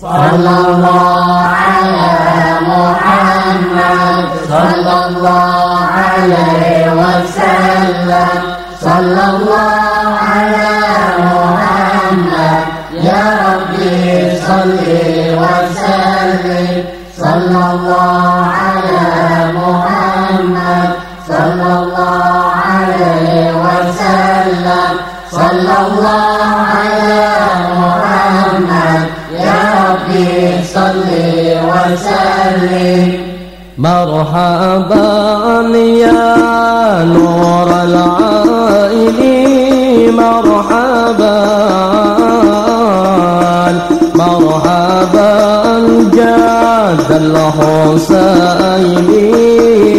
صلى الله على محمد صلى الله عليه وسلم صلى الله على محمد يا ربي صل وسلم صلى الله على محمد صلى الله عليه وسلم صلى الله وسلم مرحبا يا نور العائل مرحبا مرحبا جاد الحسين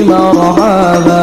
مرحبا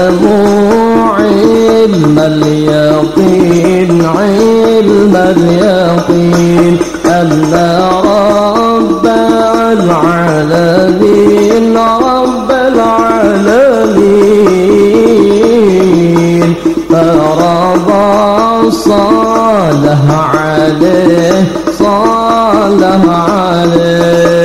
اعلموا علم اليقين علم اليقين. أن رب العالمين رب العالمين. فرض صالح عليه صالح عليه.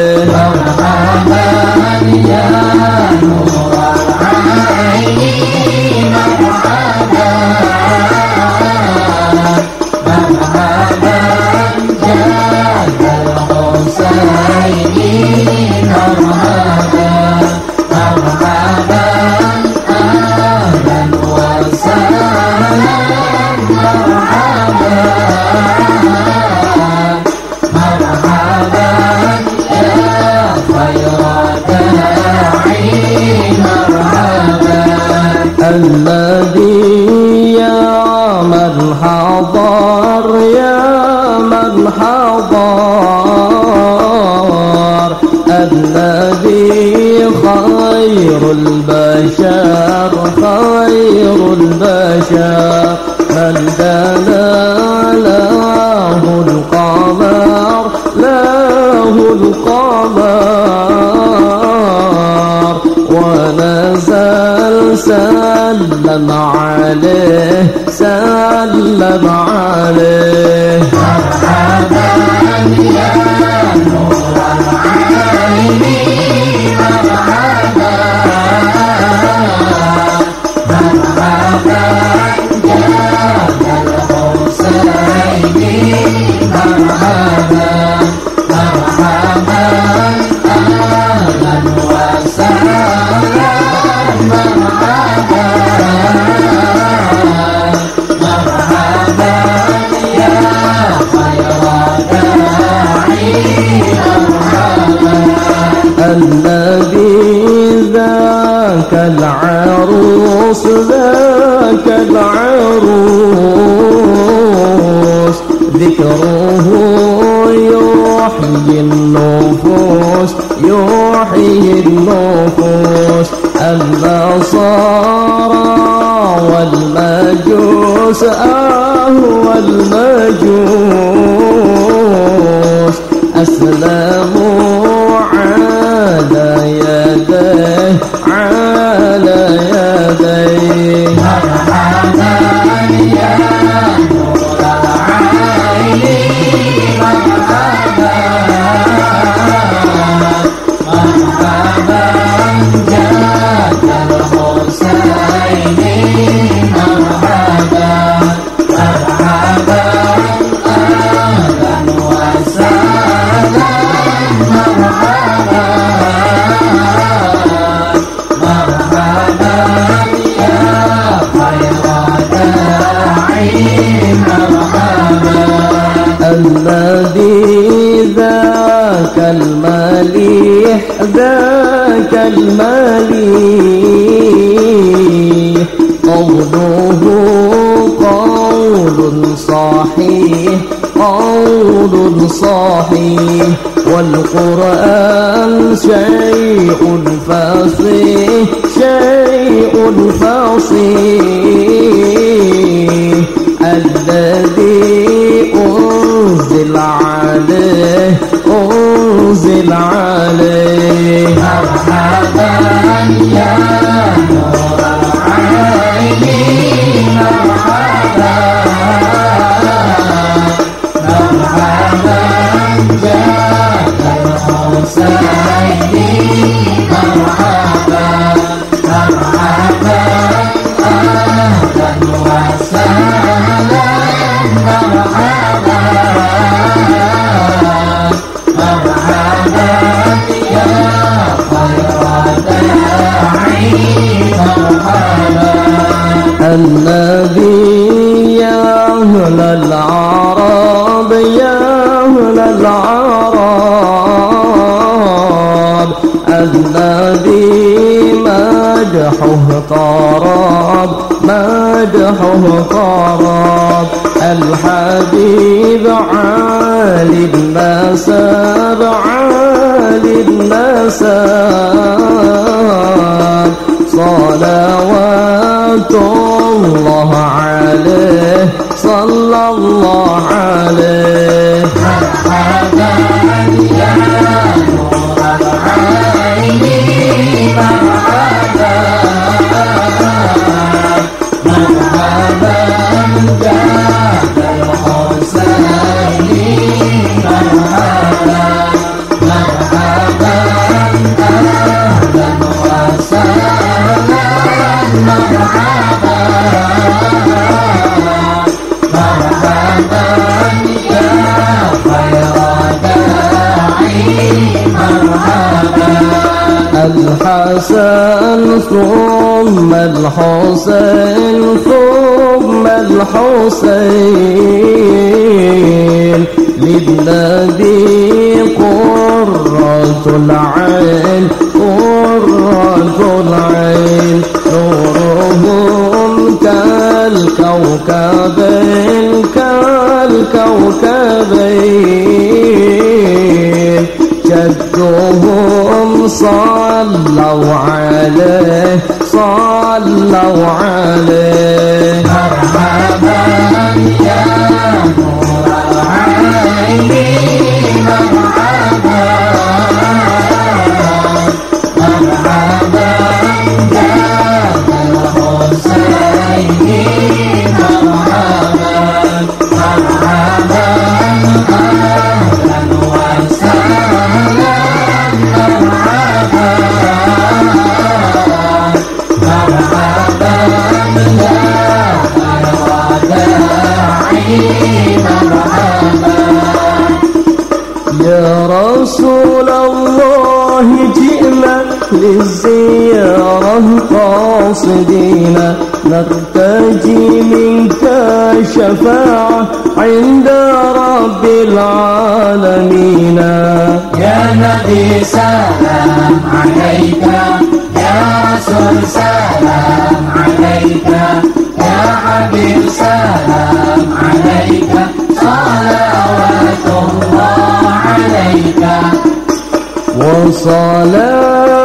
الذي ذاك العروس ذاك العروس. ذكره يحيي النفوس يحيي النفوس. النصارى والمجوس أهو المجوس أسلموا الذي ذاك المليح ذاك المليح. قوله قول صحيح قول صحيح. والقرآن شيء فصيح شيء فصيح. الذي أنزل عليه أنزل عليه. العرب يا أهل العرب. النبي مدحه طرب مدحه طرب الحبيب عالي النسب عالي النسب صلوات الله عليه صلى الله الحسن ثم الحسين ثم الحسين. للنبي قرة العين قرة العين. نورهم كالكوكبين كالكوكبين. جدهم صلوا عليه صلوا عليه. مرحبا يا نور العين مرحبا يا رسول الله جئنا للزيارة قاصدين. نرتجي منك شفاعة عند رب العالمين. يا نبي سلام عليك يا رسول سلام عليك. سلام عليك. صلوات الله عليك. وصلاة